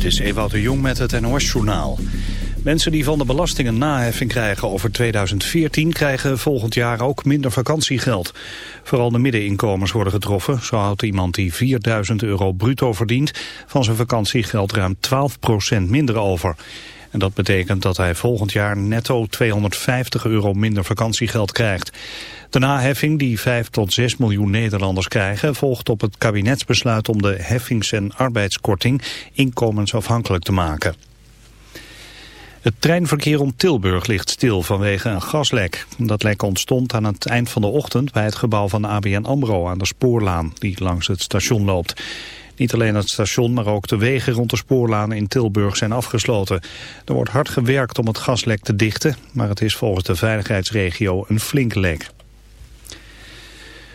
Dit is Ewout de Jong met het NOS-journaal. Mensen die van de belastingen naheffing krijgen over 2014... krijgen volgend jaar ook minder vakantiegeld. Vooral de middeninkomens worden getroffen. Zo houdt iemand die 4000 euro bruto verdient... van zijn vakantiegeld ruim 12% minder over. En dat betekent dat hij volgend jaar netto 250 euro minder vakantiegeld krijgt. De naheffing die 5 tot 6 miljoen Nederlanders krijgen... volgt op het kabinetsbesluit om de heffings- en arbeidskorting inkomensafhankelijk te maken. Het treinverkeer om Tilburg ligt stil vanwege een gaslek. Dat lek ontstond aan het eind van de ochtend bij het gebouw van ABN AMRO aan de spoorlaan die langs het station loopt. Niet alleen het station, maar ook de wegen rond de spoorlaan in Tilburg zijn afgesloten. Er wordt hard gewerkt om het gaslek te dichten, maar het is volgens de veiligheidsregio een flink lek.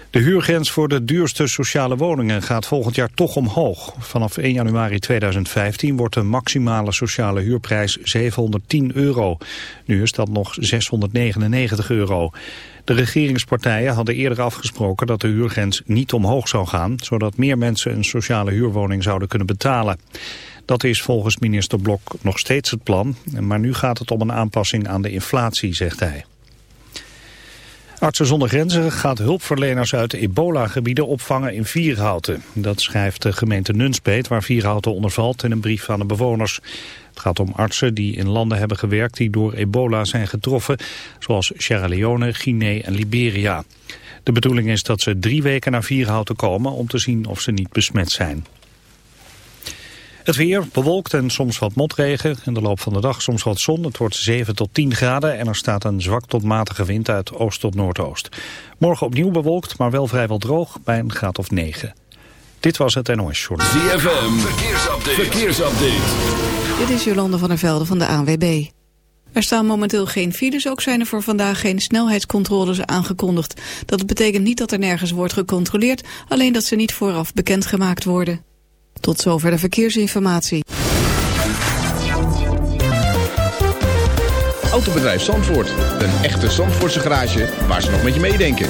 De huurgrens voor de duurste sociale woningen gaat volgend jaar toch omhoog. Vanaf 1 januari 2015 wordt de maximale sociale huurprijs 710 euro. Nu is dat nog 699 euro. De regeringspartijen hadden eerder afgesproken dat de huurgrens niet omhoog zou gaan... zodat meer mensen een sociale huurwoning zouden kunnen betalen. Dat is volgens minister Blok nog steeds het plan, maar nu gaat het om een aanpassing aan de inflatie, zegt hij. Artsen zonder Grenzen gaat hulpverleners uit ebola-gebieden opvangen in Vierhouten. Dat schrijft de gemeente Nunspeet, waar Vierhouten onder valt, in een brief aan de bewoners. Het gaat om artsen die in landen hebben gewerkt die door ebola zijn getroffen, zoals Sierra Leone, Guinea en Liberia. De bedoeling is dat ze drie weken naar Vierhouten komen om te zien of ze niet besmet zijn. Het weer bewolkt en soms wat motregen. In de loop van de dag soms wat zon. Het wordt 7 tot 10 graden en er staat een zwak tot matige wind uit oost tot noordoost. Morgen opnieuw bewolkt, maar wel vrijwel droog bij een graad of 9. Dit was het NOS Short. ZFM, verkeersupdate. verkeersupdate. Dit is Jolande van der Velde van de ANWB. Er staan momenteel geen files, ook zijn er voor vandaag geen snelheidscontroles aangekondigd. Dat betekent niet dat er nergens wordt gecontroleerd, alleen dat ze niet vooraf bekendgemaakt worden. Tot zover de verkeersinformatie. Autobedrijf Zandvoort. Een echte Zandvoortse garage waar ze nog met je meedenken.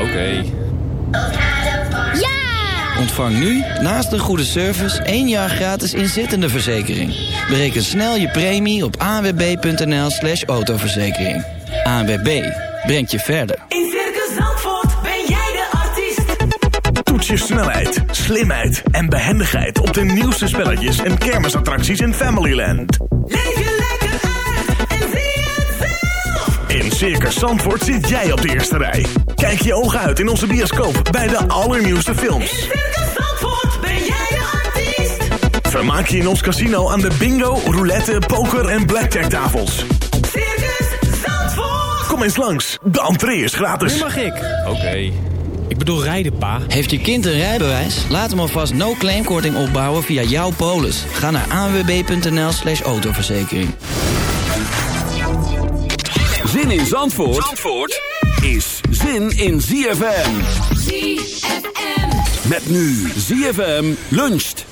Oké. Ja! Ontvang nu, naast een goede service, één jaar gratis inzittende verzekering. Bereken snel je premie op anwb.nl slash autoverzekering. ANWB, brengt je verder. In Circus Zandvoort ben jij de artiest. Toets je snelheid, slimheid en behendigheid op de nieuwste spelletjes en kermisattracties in Familyland. Leef je lekker uit en zie het zelf. In Circus Zandvoort zit jij op de eerste rij. Kijk je ogen uit in onze bioscoop bij de allernieuwste In films. Circus Zandvoort ben jij de artiest. Vermaak je in ons casino aan de bingo, roulette, poker en blackjack tafels. Circus Zandvoort. Kom eens langs, de entree is gratis. mag ik. Oké. Ik bedoel rijden, pa. Heeft je kind een rijbewijs? Laat hem alvast no-claimkorting opbouwen via jouw polis. Ga naar anwb.nl slash autoverzekering. Zin in Zandvoort, Zandvoort is zin in ZFM. ZFM. Met nu ZFM luncht.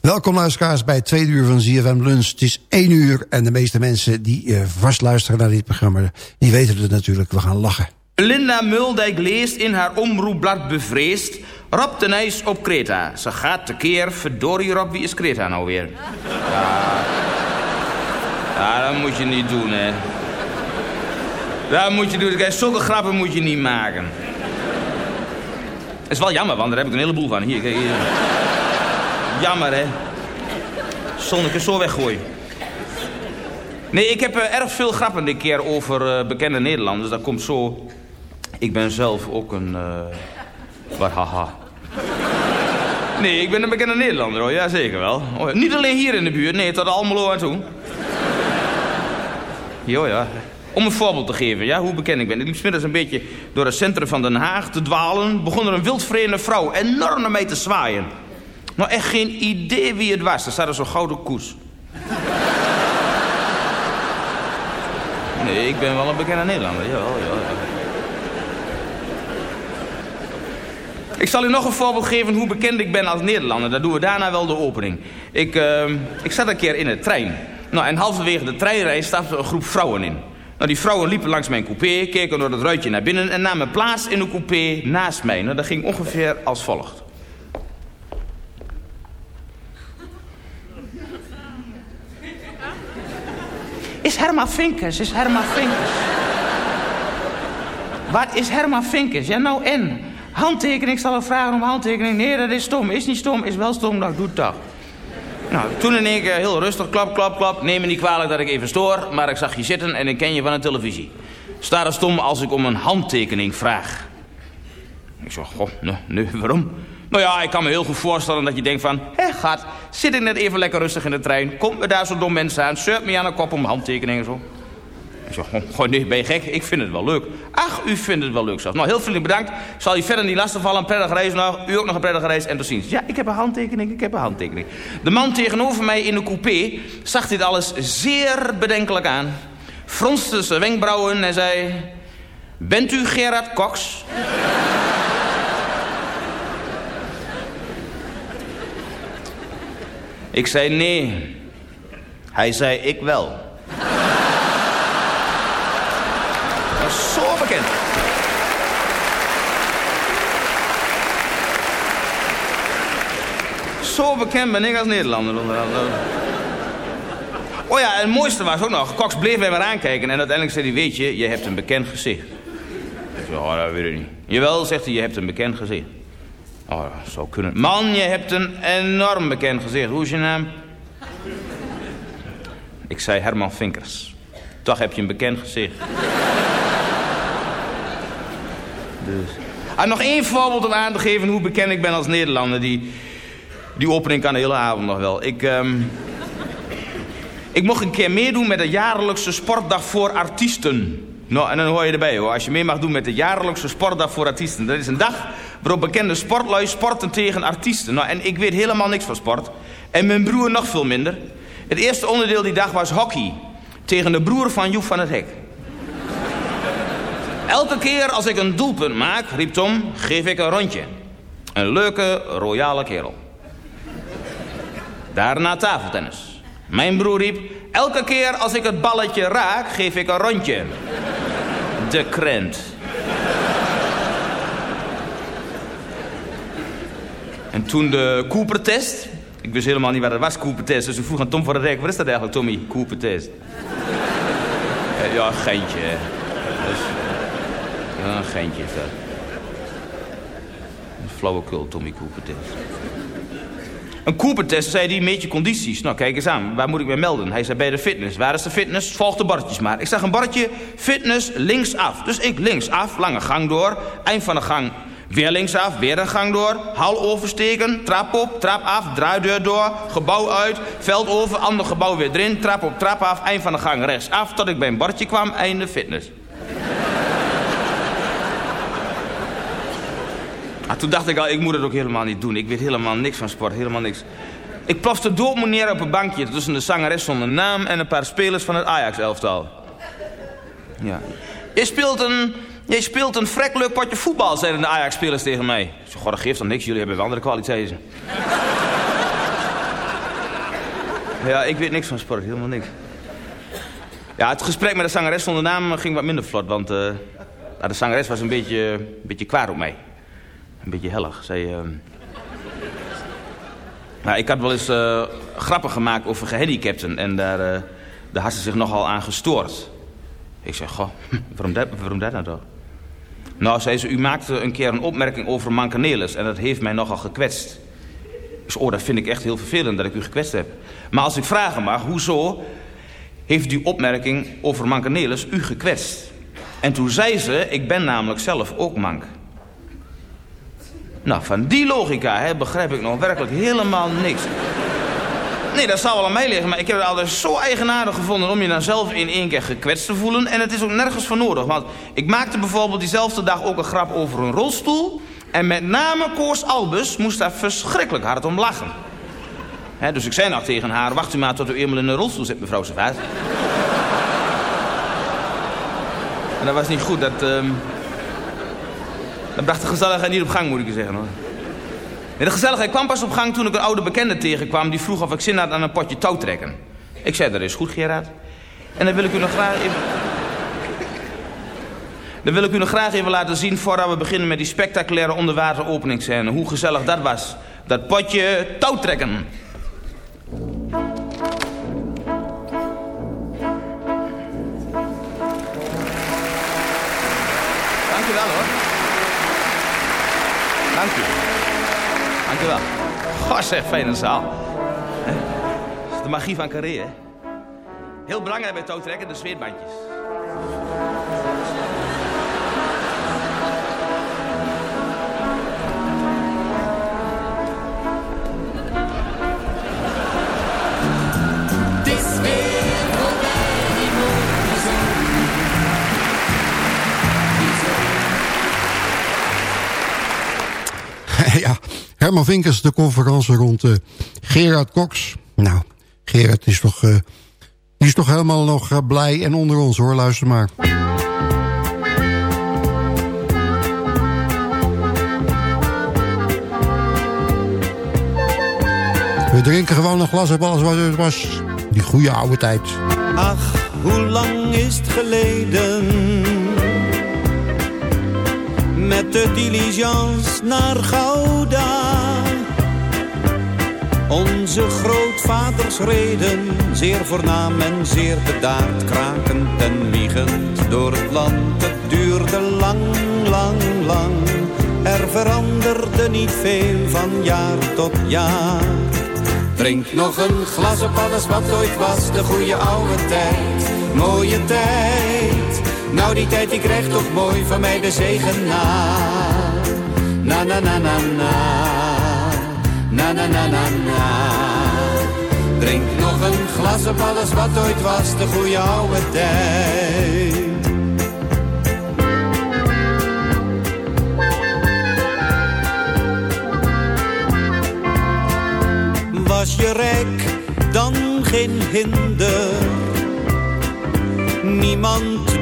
Welkom luisteraars bij het tweede uur van ZFM Lunch. Het is één uur en de meeste mensen die eh, vast luisteren naar dit programma... die weten het natuurlijk, we gaan lachen. Linda Muldijk leest in haar omroepblad bevreesd... Rob de Nijs op Kreta. Ze gaat tekeer, verdorie Rob, wie is Kreta nou weer? Ja, ja dat moet je niet doen, hè. Dat moet je doen. Kijk, zulke grappen moet je niet maken. Het is wel jammer, want daar heb ik een heleboel van. Hier, kijk hier. Jammer, hè. Zonneke zo weggooien. Nee, ik heb eh, erg veel grappen dit keer over eh, bekende Nederlanders. Dat komt zo... Ik ben zelf ook een... wat haha. Nee, ik ben een bekende Nederlander hoor, ja zeker wel. Oh, niet alleen hier in de buurt, nee, tot Almelo en toe. Jo ja. Om een voorbeeld te geven, ja, hoe bekend ik ben. Ik liep 's middags een beetje door het centrum van Den Haag te dwalen. Begon er een wildvreemde vrouw enorm naar mij te zwaaien. Nou, echt geen idee wie het was. Er staat zo'n gouden koers. Nee, ik ben wel een bekende Nederlander, jawel, jawel. Ik zal u nog een voorbeeld geven hoe bekend ik ben als Nederlander. Dat doen we daarna wel de opening. Ik, uh, ik zat een keer in de trein. Nou, en halverwege de treinreis stapte een groep vrouwen in. Nou, die vrouwen liepen langs mijn coupé, keken door het ruitje naar binnen... en namen plaats in een coupé naast mij. Nou, dat ging ongeveer als volgt. Is Herma Vinkers, is Herma Vinkers. Wat is Herma Vinkers? Ja, nou en? Handtekening, ik zal wel vragen om handtekening. Nee, dat is stom. Is niet stom, is wel stom. Nou, doe het toch. Nou, toen in één keer heel rustig, klap, klap, klap. Neem me niet kwalijk dat ik even stoor, maar ik zag je zitten en ik ken je van de televisie. Sta er stom als ik om een handtekening vraag. Ik zeg, goh, nee, waarom? Nou ja, ik kan me heel goed voorstellen dat je denkt van... Hé, gat, zit ik net even lekker rustig in de trein... komt me daar zo'n dom mensen aan, surpt me aan de kop om handtekeningen en zo. Ik zeg, goh, nee, ben je gek? Ik vind het wel leuk. Ach, u vindt het wel leuk zelfs. Nou, heel vriendelijk bedankt. Zal je verder niet lastigvallen. Een prettige reis nog. U ook nog een prettige reis. En tot ziens. Ja, ik heb een handtekening, ik heb een handtekening. De man tegenover mij in de coupé zag dit alles zeer bedenkelijk aan. Fronste zijn wenkbrauwen en zei... Bent u Gerard Cox? Ik zei nee. Hij zei ik wel. Dat is zo bekend. Zo bekend ben ik als Nederlander onder andere. Oh ja, en het mooiste was ook nog. Cox bleef mij maar aankijken en uiteindelijk zei hij... Weet je, je hebt een bekend gezicht. Ik zei, oh, dat weet ik niet. Jawel, zegt hij, je hebt een bekend gezicht. Oh, dat zou kunnen. Man, je hebt een enorm bekend gezicht. Hoe is je naam? Ik zei Herman Vinkers. Toch heb je een bekend gezicht. Dus. Ah, nog één voorbeeld om aan te geven hoe bekend ik ben als Nederlander. Die, die opening kan de hele avond nog wel. Ik, ehm, ik mocht een keer meedoen met de jaarlijkse sportdag voor artiesten. Nou, en dan hoor je erbij hoor. Als je mee mag doen met de jaarlijkse sportdag voor artiesten. Dat is een dag waarop bekende sportlui sporten tegen artiesten. Nou, en ik weet helemaal niks van sport. En mijn broer nog veel minder. Het eerste onderdeel die dag was hockey. Tegen de broer van Joep van het Hek. Elke keer als ik een doelpunt maak, riep Tom, geef ik een rondje. Een leuke, royale kerel. Daarna tafeltennis. Mijn broer riep, elke keer als ik het balletje raak, geef ik een rondje. De krent. En toen de Cooper-test. Ik wist helemaal niet wat het was, Cooper-test. Dus ik vroeg aan Tom van der Rijk, wat is dat eigenlijk, Tommy? Cooper-test. Ja, geintje. Dus, ja, een geintje dat. Een flauwekul, Tommy Cooper-test. Een Cooper-test, zei hij, meet je condities. Nou, kijk eens aan, waar moet ik me melden? Hij zei, bij de fitness. Waar is de fitness? Volg de bordjes maar. Ik zag een bordje, fitness, linksaf. Dus ik linksaf, lange gang door. Eind van de gang Weer linksaf, weer een gang door. Hal oversteken, trap op, trap af, draaideur door. Gebouw uit, veld over, ander gebouw weer erin. Trap op, trap af, eind van de gang rechtsaf. Tot ik bij een bordje kwam, einde fitness. Ah, toen dacht ik al, ik moet het ook helemaal niet doen. Ik weet helemaal niks van sport, helemaal niks. Ik plofte dood neer op een bankje tussen de zangeres zonder naam... en een paar spelers van het Ajax-elftal. Ja. Je speelt een je speelt een vrek leuk potje voetbal, zeiden de Ajax-spelers tegen mij. Ik zei, god, dat geeft dan niks. Jullie hebben wel andere kwaliteiten. ja, ik weet niks van sport. Helemaal niks. Ja, het gesprek met de zangeres zonder naam ging wat minder vlot. Want uh, de zangeres was een beetje, een beetje kwaad op mij. Een beetje hellig. Zij, uh... ik had wel eens uh, grappen gemaakt over gehandicapten. En daar, uh, daar had ze zich nogal aan gestoord. Ik zeg, goh, waarom dat, waarom dat nou toch? Nou, zei ze, u maakte een keer een opmerking over Mancanelis en dat heeft mij nogal gekwetst. Zei, oh, dat vind ik echt heel vervelend dat ik u gekwetst heb. Maar als ik vragen mag, hoezo heeft die opmerking over Mankenelis u gekwetst? En toen zei ze, ik ben namelijk zelf ook mank. Nou, van die logica hè, begrijp ik nog werkelijk helemaal niks. Nee, dat zou wel aan mij liggen, maar ik heb het altijd zo eigenaardig gevonden... om je dan zelf in één keer gekwetst te voelen. En het is ook nergens voor nodig, want ik maakte bijvoorbeeld diezelfde dag ook een grap over een rolstoel... en met name Koos Albus moest daar verschrikkelijk hard om lachen. Dus ik zei nog tegen haar, wacht u maar tot u eenmaal in een rolstoel zit, mevrouw Servaas. en dat was niet goed, dat... ehm, dat bracht de gezelligheid niet op gang, moet ik je zeggen hoor. Nee, de gezelligheid kwam pas op gang toen ik een oude bekende tegenkwam... die vroeg of ik zin had aan een potje touwtrekken. Ik zei, dat is goed, Gerard. En dan wil ik u nog graag even... Dan wil ik u nog graag even laten zien... voordat we beginnen met die spectaculaire onderwateropeningsscène. Hoe gezellig dat was. Dat potje touwtrekken. Dank Dank u. Dank u wel. Goh, zeg, fijne zaal. De magie van Carré, hè? Heel belangrijk bij touwtrekken, de zweetbandjes. Herman Vinkers, de conferentie rond eh, Gerard Cox. Nou, Gerard is toch, eh, is toch helemaal nog eh, blij en onder ons hoor, luister maar. We drinken gewoon een glas op alles wat het was. Die goede oude tijd. Ach, hoe lang is het geleden? Met de diligence naar Gouda. Onze grootvaders reden, zeer voornaam en zeer bedaard, krakend en wiegend door het land. Het duurde lang, lang, lang. Er veranderde niet veel van jaar tot jaar. Drink nog een glas op alles wat ooit was, de goede oude tijd, mooie tijd. Nou die tijd die krijgt toch mooi van mij de zegen na. Na na na na na, na na na na na. Drink nog een glas op alles wat ooit was, de goede oude tijd. Was je rijk, dan geen hinder. Niemand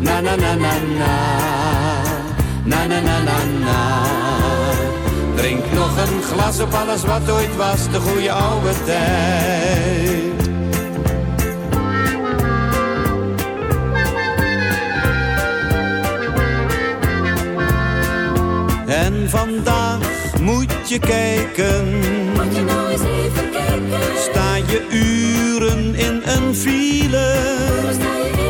Na na na na na, na na na na na. Drink nog een glas op alles wat ooit was, de goede oude tijd. En vandaag moet je kijken. Moet je nou eens even kijken. Sta je uren in een file.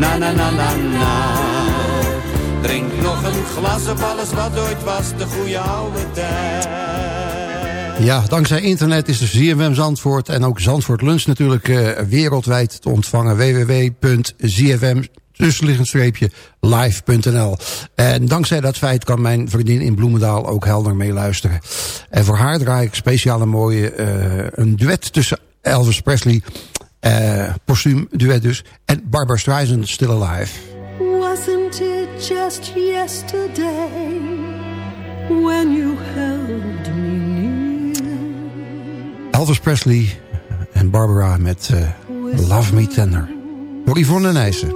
na na na na. Drink nog een glas op alles wat ooit was, de goede oude tijd. Ja, dankzij internet is de ZFM Zandvoort en ook Zandvoort Lunch natuurlijk eh, wereldwijd te ontvangen. www.zfm live.nl. En dankzij dat feit kan mijn vriendin in Bloemendaal ook helder meeluisteren. En voor haar draai ik speciaal een mooie, eh, een duet tussen Elvis Presley Uh, postuum duet dus. En Barbara Streisand, Still Alive. Wasn't it just yesterday when you held me near? Elvis Presley en Barbara met uh, Love Me Tender. Door Yvonne Nijssen.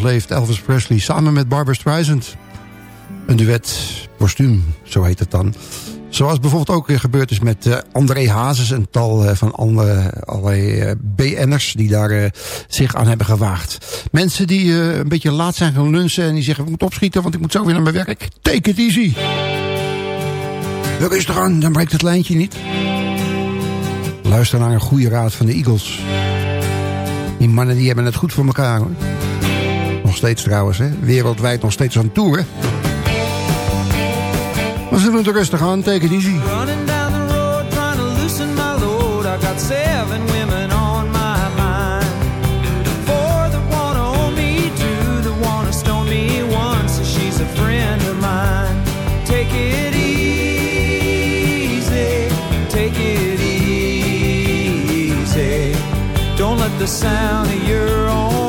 Leeft. Elvis Presley samen met Barbara Streisand. Een duet, postuum, zo heet het dan. Zoals bijvoorbeeld ook gebeurd is met uh, André Hazes... en tal uh, van andere, allerlei uh, BN'ers die daar zich aan hebben gewaagd. Mensen die een beetje laat zijn gaan lunchen... en die zeggen, ik moet opschieten, want ik moet zo weer naar mijn werk. Take it easy. Rustig aan, dan breekt het lijntje niet. Luister naar een goede raad van de Eagles. Die mannen die hebben het goed voor elkaar hoor. Steeds trouwens, hè? wereldwijd nog steeds aan toeren. Maar ze doen het rustig aan, take it easy. Running down the road, trying to loosen my load. I got seven women on my mind. Four that wanna own me, two that wanna stone me, one so she's a friend of mine. Take it easy, take it easy. Don't let the sound of your own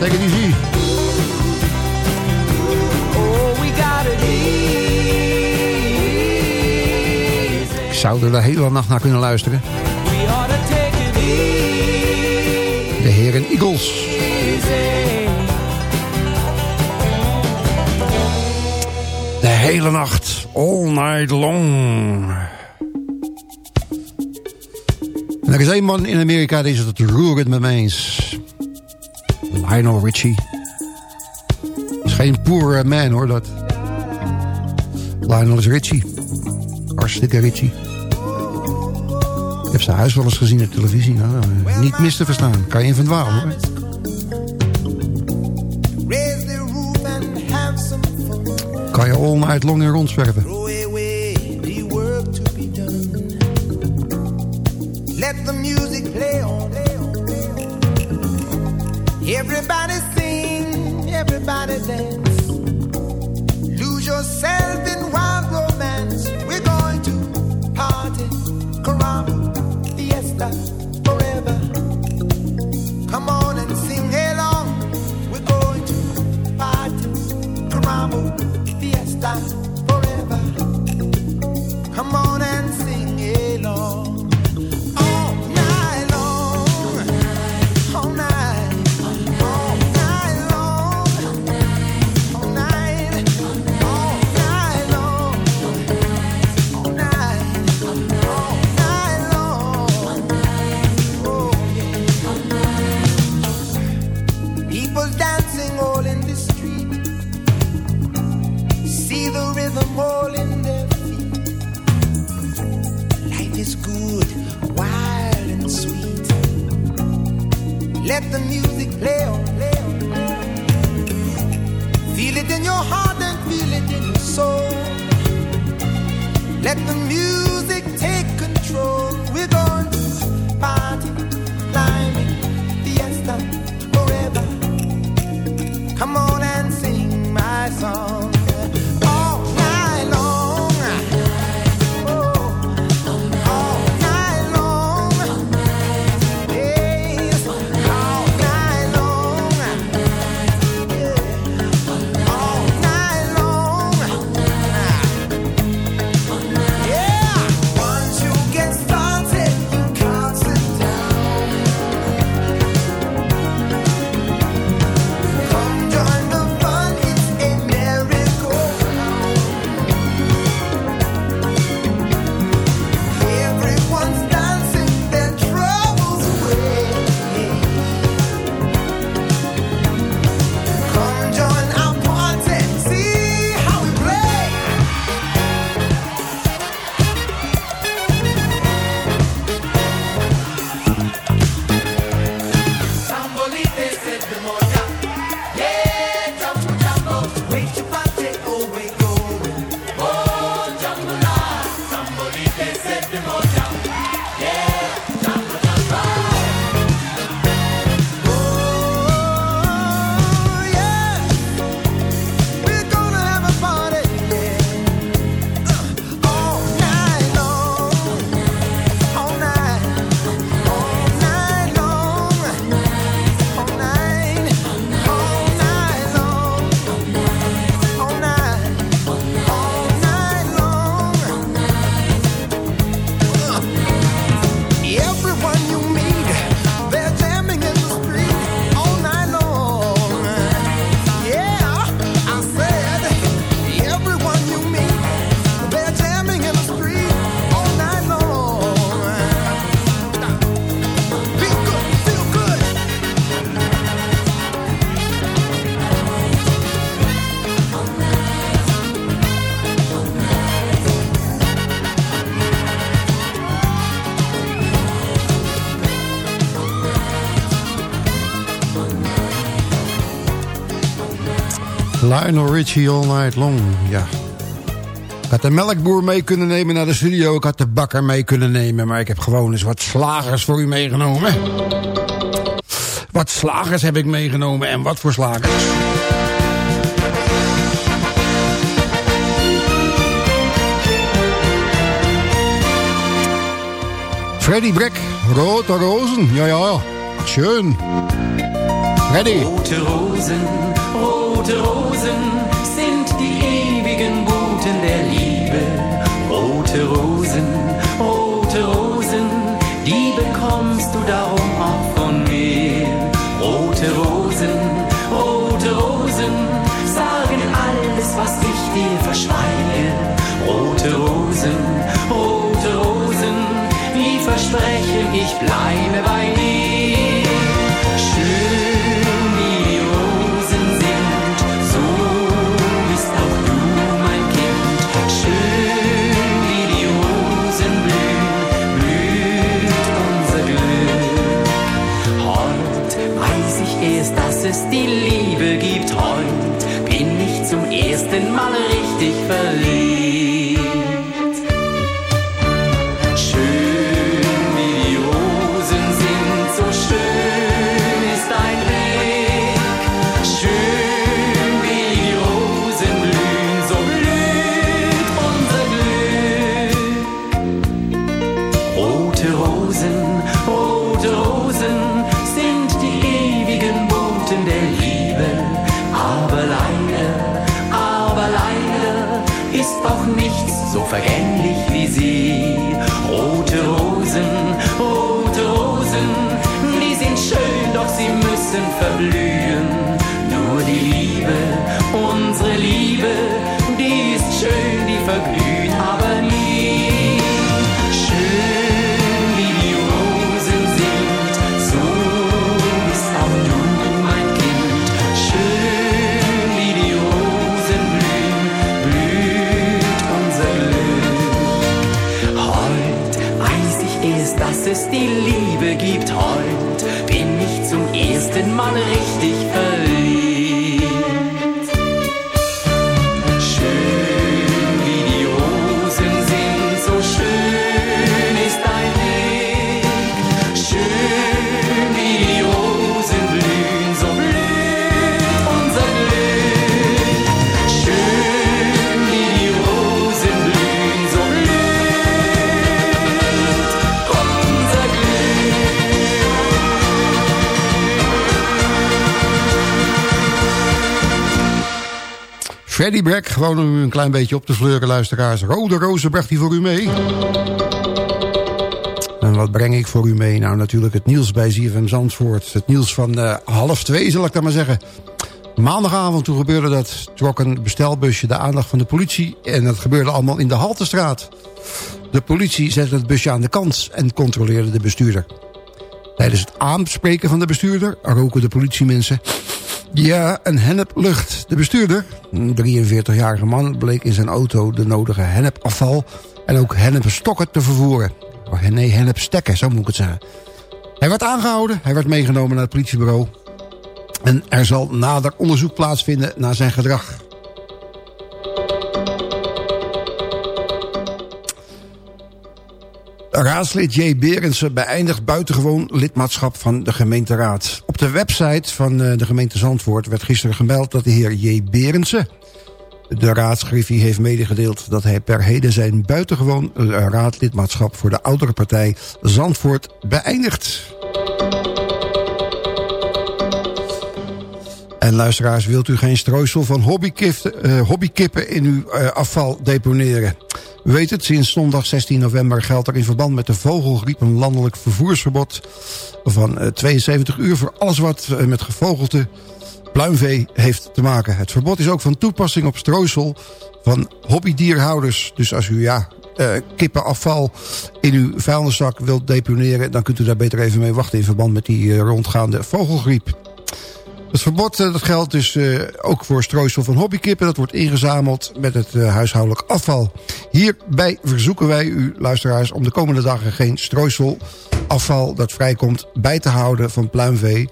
take it easy. Ik zou er de hele nacht naar kunnen luisteren. De heren Eagles. De hele nacht, all night long. En er is één man in Amerika die is het roerend met me eens. Lionel Richie. is geen poor man hoor, dat. Lionel is Richie. Hartstikke Richie. Ik heb zijn huis wel eens gezien op televisie. Nou, eh, niet mis te verstaan. Kan je in van dwalen hoor. Kan je all night long in rondzwerven. Let the music play on. Everybody sing, everybody dance. Lionel Richie All Night Long, ja. Ik had de melkboer mee kunnen nemen naar de studio. Ik had de bakker mee kunnen nemen. Maar ik heb gewoon eens wat slagers voor u meegenomen. Wat slagers heb ik meegenomen en wat voor slagers. Freddy Breck, Rote Rozen. Ja, ja, schön. Ready. Rote Rosen, rote Rosen sind die ewigen Boten der Liebe. Rote Rosen, rote Rosen, die bekommst du darum auch von mir. Rote Rosen, rote Rosen, sagen alles, was ich dir verschweige. Rote Rosen, rote Rosen, wie versprechen, ich bleibe bei dir. Freddy Brack, gewoon om u een klein beetje op te fleuren, luisteraars. Rode rozen bracht hij voor u mee. En wat breng ik voor u mee? Nou, natuurlijk het nieuws bij ZFM Zandvoort. Het nieuws van eh, half twee, zal ik dat maar zeggen. Maandagavond, toen gebeurde dat, trok een bestelbusje de aandacht van de politie. En dat gebeurde allemaal in de Haltestraat. De politie zette het busje aan de kant en controleerde de bestuurder. Tijdens het aanspreken van de bestuurder roken de politiemensen... Ja, een henneplucht. De bestuurder, een 43-jarige man, bleek in zijn auto de nodige hennepafval... en ook hennepstokken te vervoeren. Oh, nee, hennepstekken, zo moet ik het zeggen. Hij werd aangehouden, hij werd meegenomen naar het politiebureau... en er zal nader onderzoek plaatsvinden naar zijn gedrag. Raadslid J. Berendsen beëindigt buitengewoon lidmaatschap van de gemeenteraad. Op de website van eh, de gemeente Zandvoort werd gisteren gemeld dat de heer J. Berendsen... de raadsgriffie heeft medegedeeld dat hij per heden zijn buitengewoon eh, raadlidmaatschap... voor de oudere partij Zandvoort beëindigt. En luisteraars, wilt u geen strooisel van hobbykippen, uh, hobbykippen in uw afval deponeren? Weet het, sinds zondag 16 november geldt er in verband met de vogelgriep... een landelijk vervoersverbod van uh, 72 uur... voor alles wat met gevogelte pluimvee heeft te maken. Het verbod is ook van toepassing op strooisel van hobbydierhouders. Dus als u ja, kippenafval in uw vuilniszak wilt deponeren... dan kunt u daar beter even mee wachten in verband met die rondgaande vogelgriep. Het verbod dat geldt dus uh, ook voor strooisel van hobbykippen. Dat wordt ingezameld met het uh, huishoudelijk afval. Hierbij verzoeken wij u, luisteraars, om de komende dagen geen strooiselafval dat vrijkomt bij te houden van pluimvee.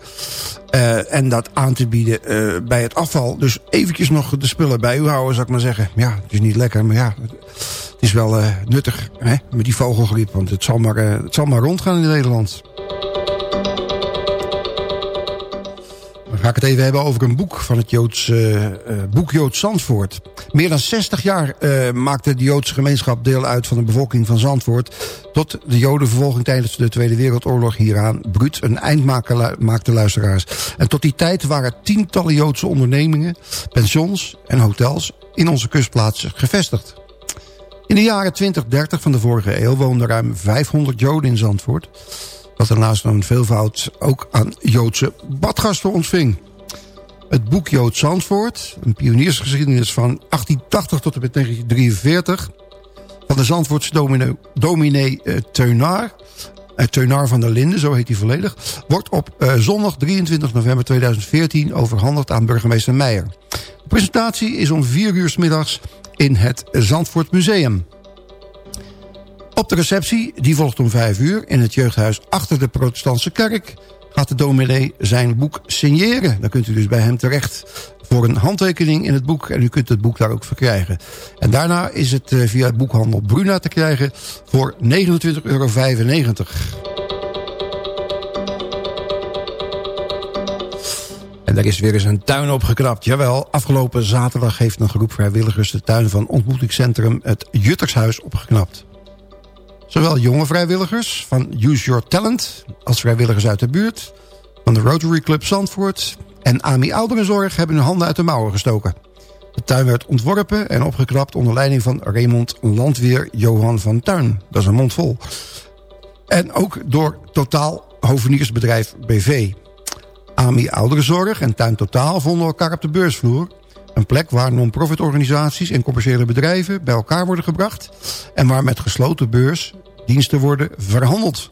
Uh, en dat aan te bieden bij het afval. Dus eventjes nog de spullen bij u houden, zou ik maar zeggen. Ja, het is niet lekker, maar ja, het is wel nuttig hè, met die vogelgriep. Want het zal, maar, het zal maar rondgaan in Nederland. Ga ik het even hebben over een boek van het Joods, uh, uh, boek Joods Zandvoort. Meer dan 60 jaar uh, maakte de Joodse gemeenschap deel uit van de bevolking van Zandvoort... tot de Jodenvervolging tijdens de Tweede Wereldoorlog hieraan bruut een eind maakte luisteraars. En tot die tijd waren tientallen Joodse ondernemingen, pensions en hotels in onze kustplaatsen gevestigd. In de jaren 2030 van de vorige eeuw woonden ruim 500 Joden in Zandvoort... wat daarnaast een veelvoud ook aan Joodse badgasten ontving. Het boek Jood Zandvoort, een pioniersgeschiedenis van 1880 tot en met 1943... van de Zandvoortse dominee, dominee uh, Teunaar... Uh, Teunaar van der Linden, zo heet hij volledig... wordt op uh, zondag 23 november 2014 overhandigd aan burgemeester Meijer. De presentatie is om 4 uur s middags in het Zandvoort Museum. Op de receptie, die volgt om 5 uur... in het jeugdhuis achter de protestantse kerk... gaat de dominee zijn boek signeren. Dan kunt u dus bij hem terecht voor een handtekening in het boek... en u kunt het boek daar ook verkrijgen. En daarna is het eh, via boekhandel Bruna te krijgen... voor 29,95 euro. En daar is weer eens een tuin opgeknapt. Jawel, afgelopen zaterdag heeft een groep vrijwilligers... de tuin van ontmoetingscentrum het Juttershuis opgeknapt. Zowel jonge vrijwilligers van Use Your Talent... als vrijwilligers uit de buurt... van de Rotary Club Zandvoort... en AMI Ouderenzorg hebben hun handen uit de mouwen gestoken. De tuin werd ontworpen en opgeknapt onder leiding van Raymond Landweer Johan van Tuin. Dat is een mond vol. En ook door Totaal Hoveniersbedrijf BV... AMI Ouderenzorg en Tuin Totaal vonden elkaar op de beursvloer. Een plek waar non-profit organisaties en commerciële bedrijven bij elkaar worden gebracht... en waar met gesloten beurs diensten worden verhandeld.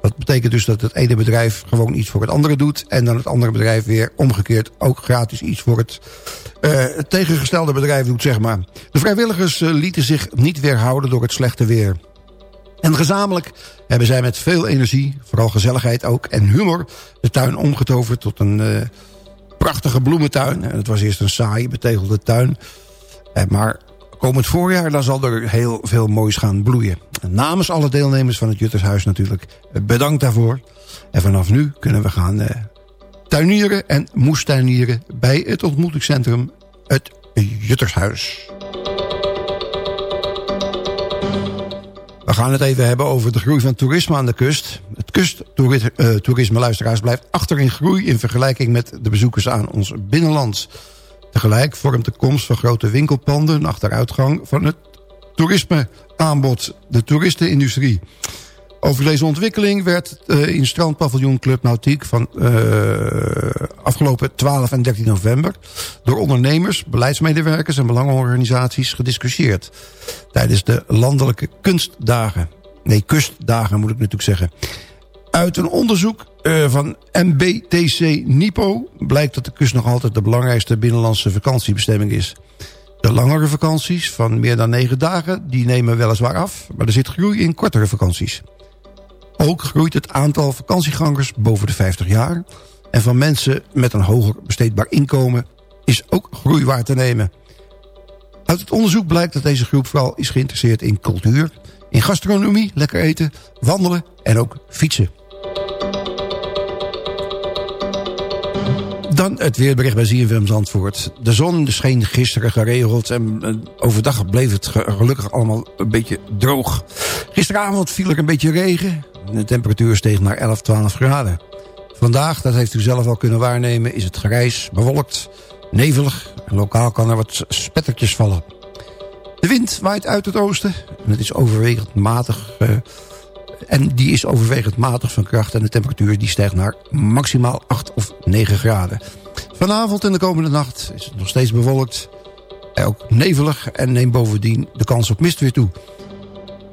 Dat betekent dus dat het ene bedrijf gewoon iets voor het andere doet... en dan het andere bedrijf weer omgekeerd ook gratis iets voor het, het tegengestelde bedrijf doet, zeg maar. De vrijwilligers uh, lieten zich niet weerhouden door het slechte weer. En gezamenlijk hebben zij met veel energie, vooral gezelligheid ook... en humor de tuin omgetoverd tot een uh, prachtige bloementuin. En het was eerst een saai betegelde tuin. Maar komend voorjaar dan zal er heel veel moois gaan bloeien. En namens alle deelnemers van het Juttershuis natuurlijk bedankt daarvoor. En vanaf nu kunnen we gaan tuinieren en moestuinieren... bij het ontmoetingscentrum het Juttershuis. We gaan het even hebben over de groei van toerisme aan de kust. Het kusttoerisme, luisteraars, blijft achter in groei... in vergelijking met de bezoekers aan ons binnenland. Tegelijk vormt de komst van grote winkelpanden... een achteruitgang van het toerismeaanbod, de toeristenindustrie. Over deze ontwikkeling werd uh, in strandpaviljoen Club Nautiek... van uh, afgelopen 12 en 13 november... door ondernemers, beleidsmedewerkers en belangenorganisaties gediscussieerd. Tijdens de landelijke kunstdagen. Nee, kustdagen moet ik natuurlijk zeggen. Uit een onderzoek uh, van MBTC Nipo... blijkt dat de kust nog altijd de belangrijkste binnenlandse vakantiebestemming is. De langere vakanties van meer dan negen dagen... die nemen weliswaar af, maar er zit groei in kortere vakanties. Ook groeit het aantal vakantiegangers boven de 50 jaar... en van mensen met een hoger besteedbaar inkomen is ook groei waar te nemen. Uit het onderzoek blijkt dat deze groep vooral is geïnteresseerd in cultuur... in gastronomie, lekker eten, wandelen en ook fietsen. Dan het weerbericht bij ZFM Zandvoort. De zon scheen gisteren geregeld en uh, overdag bleef het gelukkig allemaal een beetje droog. Gisteravond viel er een beetje regen. De temperatuur steeg naar 11, 12 graden. Vandaag, dat heeft u zelf al kunnen waarnemen, is het grijs, bewolkt, nevelig. En lokaal kan er wat spettertjes vallen. De wind waait uit het oosten en het is overwegend matig... Uh, en die is overwegend matig van kracht en de temperatuur die stijgt naar maximaal 8 of 9 graden. Vanavond en de komende nacht is het nog steeds bewolkt, ook nevelig en neemt bovendien de kans op mist weer toe.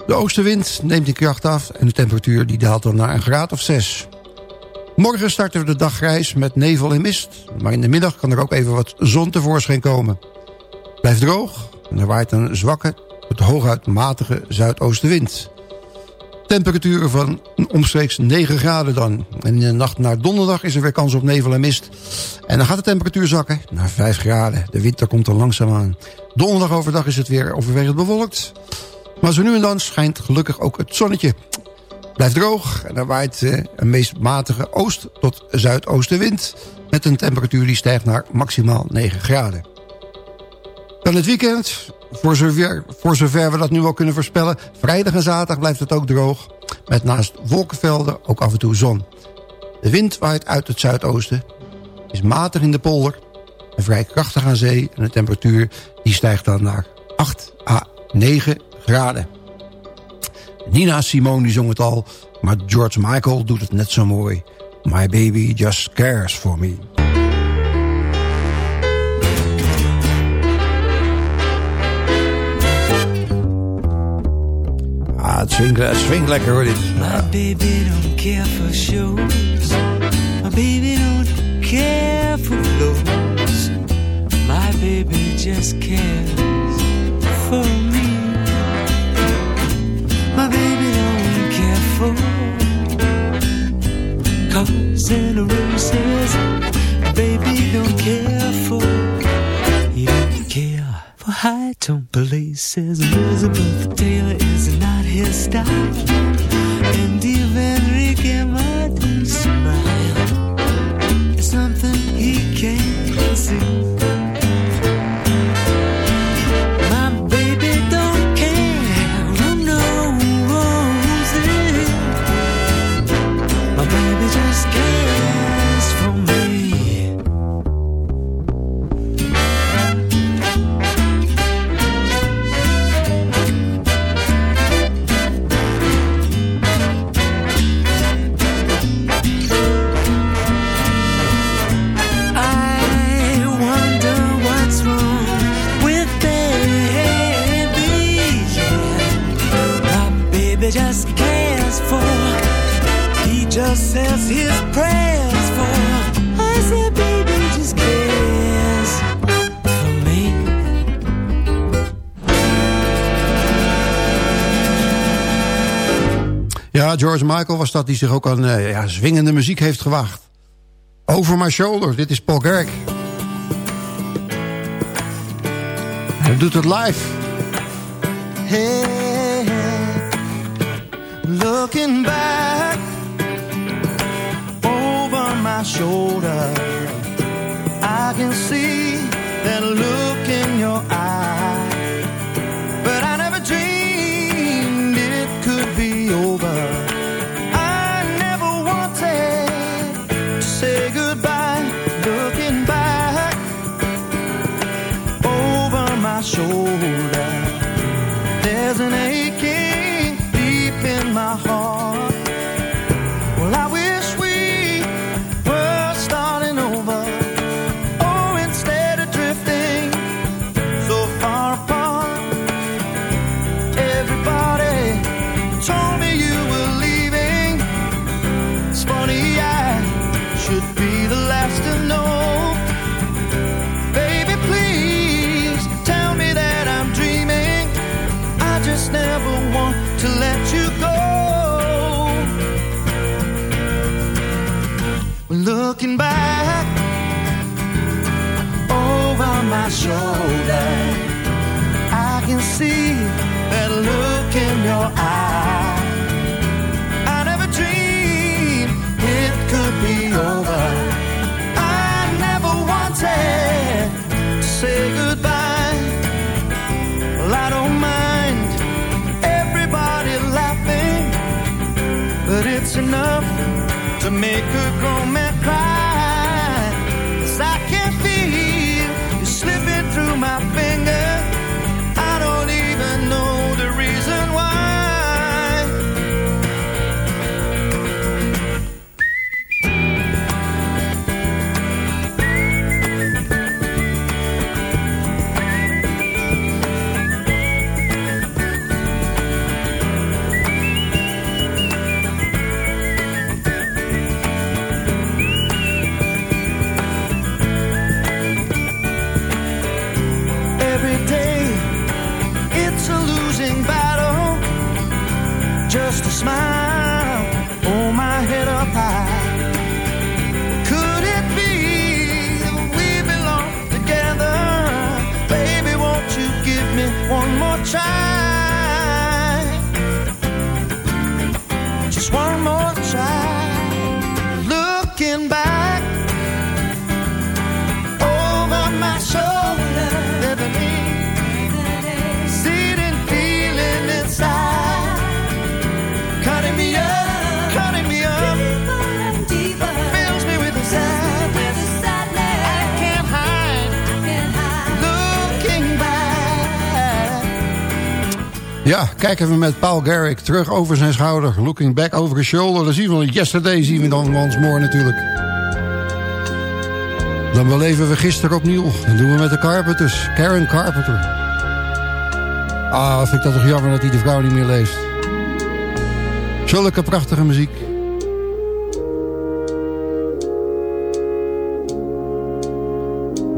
De oostenwind neemt in kracht af en de temperatuur die daalt dan naar een graad of 6. Morgen starten we de dag grijs met nevel en mist, maar in de middag kan er ook even wat zon tevoorschijn komen. Blijft droog en er waait een zwakke tot hooguit matige zuidoostenwind. Temperaturen van omstreeks 9 graden dan. En in de nacht naar donderdag is er weer kans op nevel en mist. En dan gaat de temperatuur zakken naar 5 graden. De winter komt er langzaam aan. Donderdag overdag is het weer overwegend bewolkt. Maar zo nu en dan schijnt gelukkig ook het zonnetje. Blijft droog en er waait eh, een meest matige oost- tot zuidoostenwind... met een temperatuur die stijgt naar maximaal 9 graden. Dan het weekend, voor zover, voor zover we dat nu al kunnen voorspellen. Vrijdag en zaterdag blijft het ook droog. Met naast wolkenvelden ook af en toe zon. De wind waait uit het zuidoosten. Is matig in de polder. En vrij krachtig aan zee. En de temperatuur die stijgt dan naar 8 à 9 graden. Nina Simone zong het al. Maar George Michael doet het net zo mooi. My baby just cares for me. Het swingt, het swingt lekker hoor dit. My baby don't care for shows. My baby don't care for clothes. My baby just cares for me. My baby don't care for cars and races. Care for high tone places. Elizabeth Taylor is not his style. George Michael was dat die zich ook aan eh, ja, zwingende muziek heeft gewaagd. Over my shoulder, dit is Paul Gerk. Hij doet het live. Hey, looking back over my shoulder, I can see that look in your eye. To make one more try? Ja, kijken we met Paul Garrick terug over zijn schouder. Looking back over his shoulder. Dan zien we yesterday, zien we dan once more natuurlijk. Dan beleven we gisteren opnieuw. Dat doen we met de Carpenters. Karen Carpenter. Ah, vind ik dat toch jammer dat hij de vrouw niet meer leeft. Zulke prachtige muziek.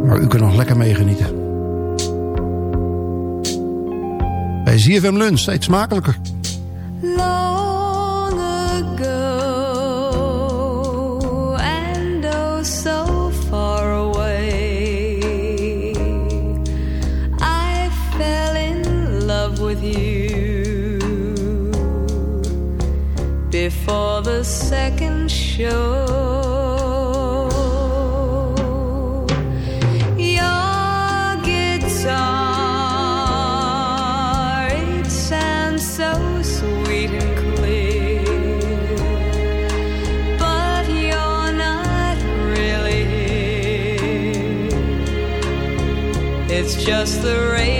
Maar u kunt nog lekker meegenieten. ZFM Lunch, steeds smakelijker. Long ago, and oh so far away, I fell in love with you before the second show. Just the radio.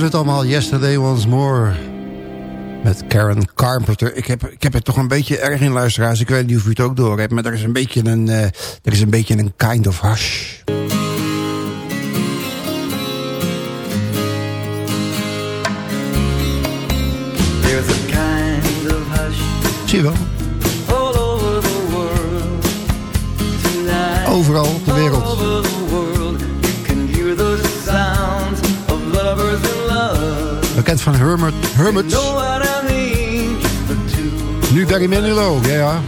We beleven het allemaal yesterday once more. Met Karen Carpenter. Ik heb, ik heb het toch een beetje erg in luisteraars. Ik weet niet of u het ook door hebt. Maar er is een beetje een, eh, er is een, beetje een kind of hush. There's a kind of hush Zie je wel. all over the world. Overal op de wereld. Bekend van Hermit, Hermits. Know what I mean, two, nu Barry Manilow, ja ja.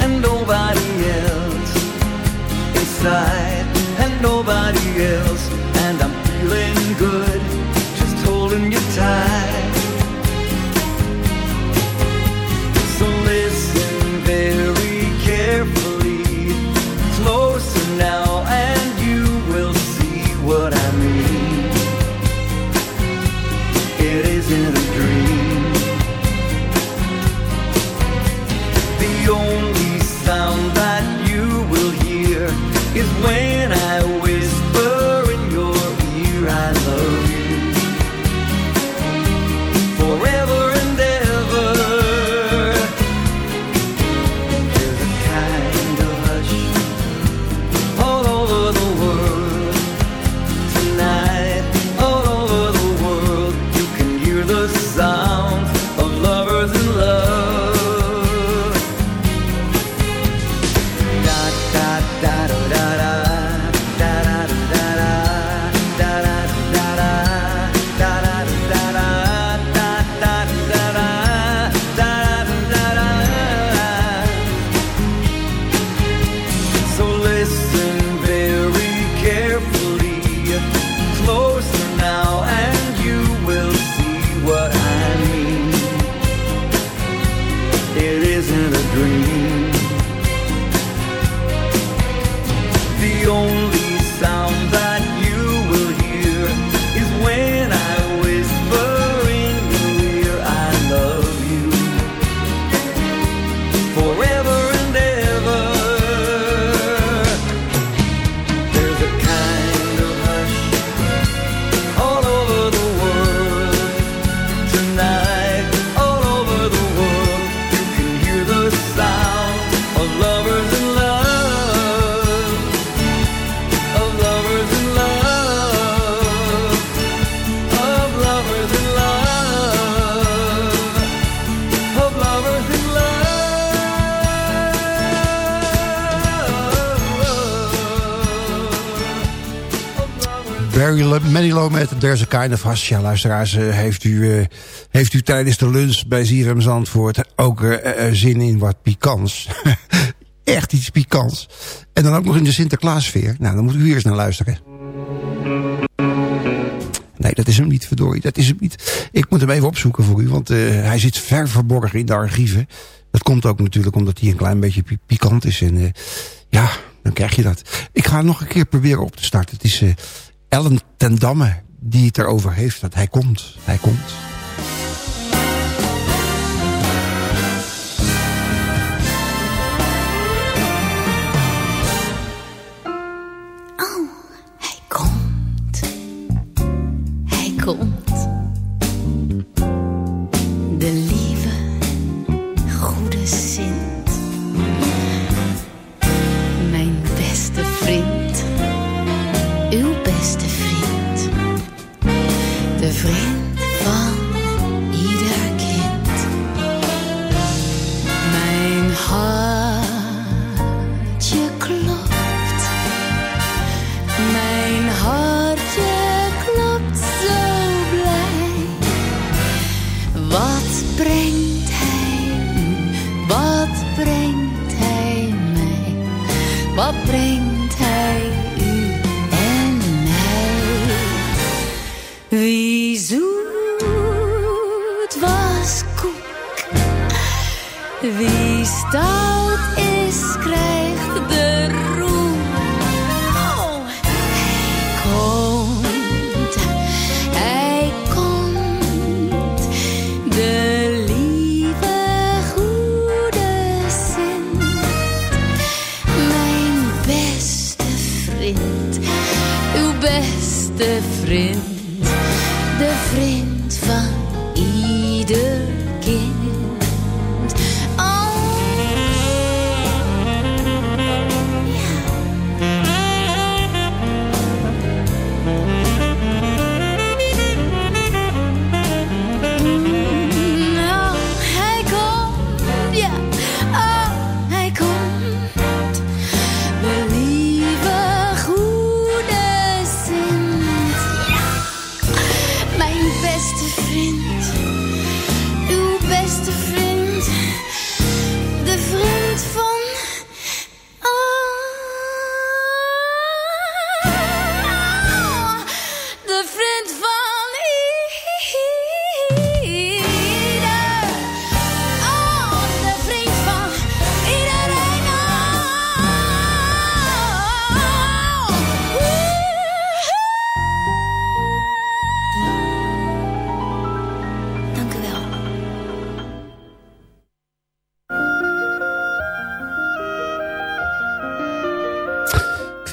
And nobody else inside. And nobody else. And I'm feeling good, just holding you tight. Met There's a Kind of. Ja, luisteraars, eh, heeft, u, eh, heeft u tijdens de lunch bij ZFM Zandvoort ook eh, zin in wat pikants? Echt iets pikants. En dan ook nog in de Sinterklaasfeer. Nou, dan moet u eerst naar luisteren. Nee, dat is hem niet, verdorie. Dat is hem niet. Ik moet hem even opzoeken voor u, want hij zit ver verborgen in de archieven. Dat komt ook natuurlijk omdat hij een klein beetje pi- pikant is. En ja, dan krijg je dat. Ik ga nog een keer proberen op te starten. Het is Ellen ten Damme die het erover heeft dat hij komt. Hij komt.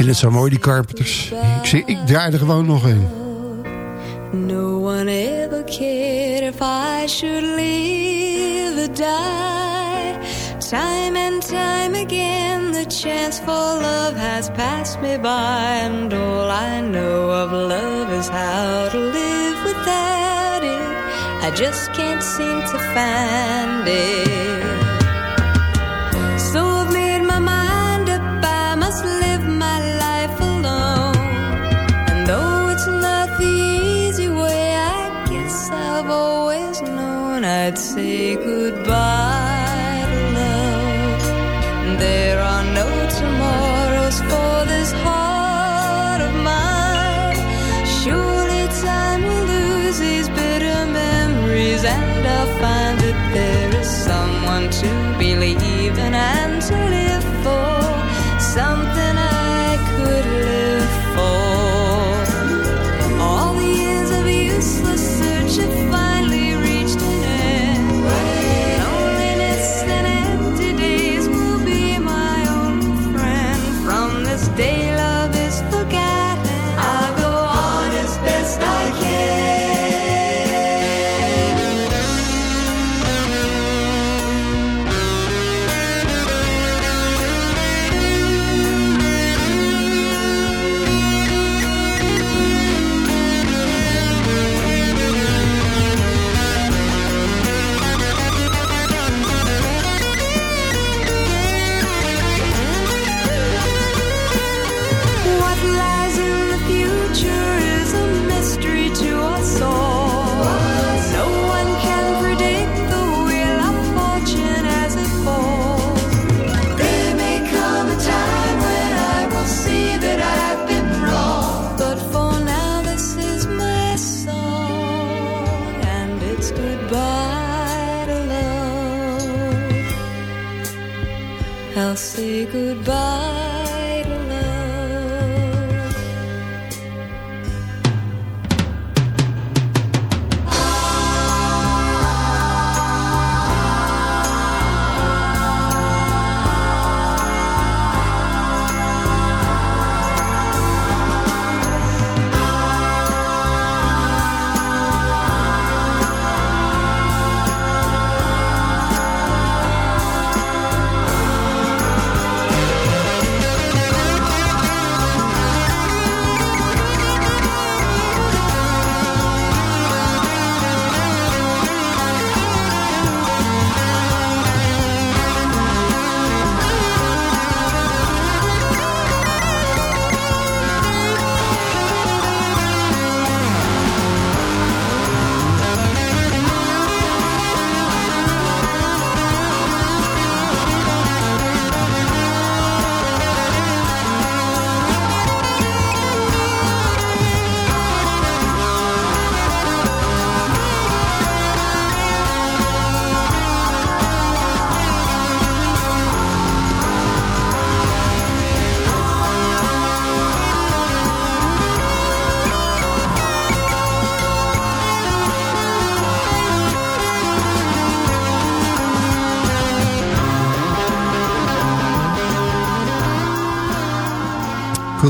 Het zo mooi, die Carpenters. Ik, zeg, ik draai er gewoon nog een. No one ever cared if I should live or die. Time and time again, the chance for love has passed me by. And all I know of love is how to live without it. I just can't seem to find it. Goodbye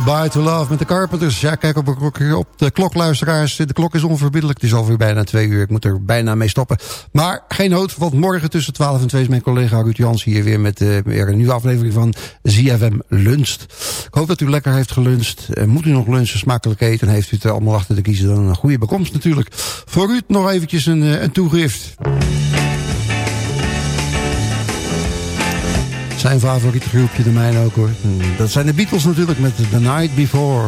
Goodbye to Love met de Carpenters. Ja, kijk op, op de klok, luisteraars. De klok is onverbiddelijk. Het is alweer bijna twee uur. Ik moet er bijna mee stoppen. Maar geen nood, want morgen tussen 12 en 2 is mijn collega Ruud Jans hier weer... met eh, weer een nieuwe aflevering van ZFM Lunst. Ik hoop dat u lekker heeft gelunst. Eh, moet u nog lunchen, smakelijk eten... heeft u het allemaal achter te kiezen, dan een goede bekomst natuurlijk. Voor Ruud nog eventjes een, eh, een toegift. Zijn favoriete groepje, de mijne ook hoor. Mm, dat zijn de Beatles natuurlijk met The Night Before.